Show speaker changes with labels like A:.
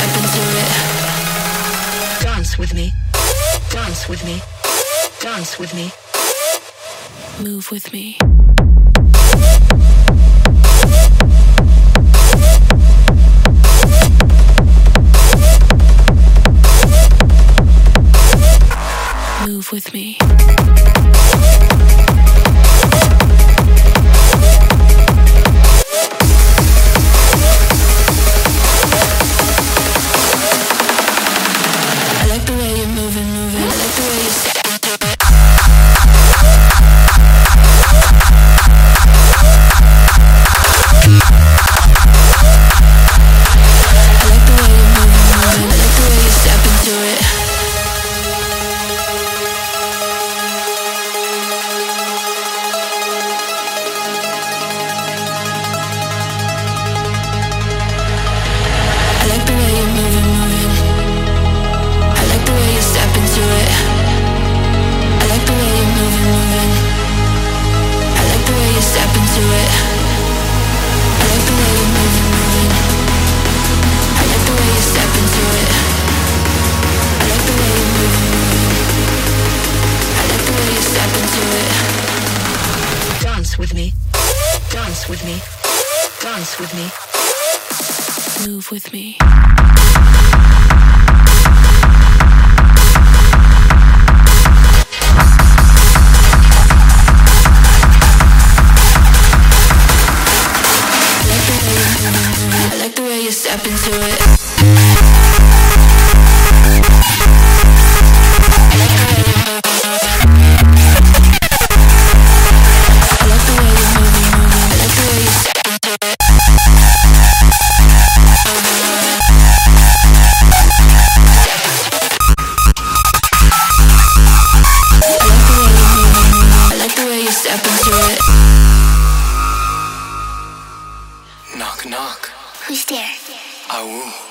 A: step into it. Dance with me. Dance with me. Dance with me. Move with me. Move with me. with me. Dance with me. Dance with me. Move with me. I like the way you step into it. step into it. Knock, knock. Who's there? Awu.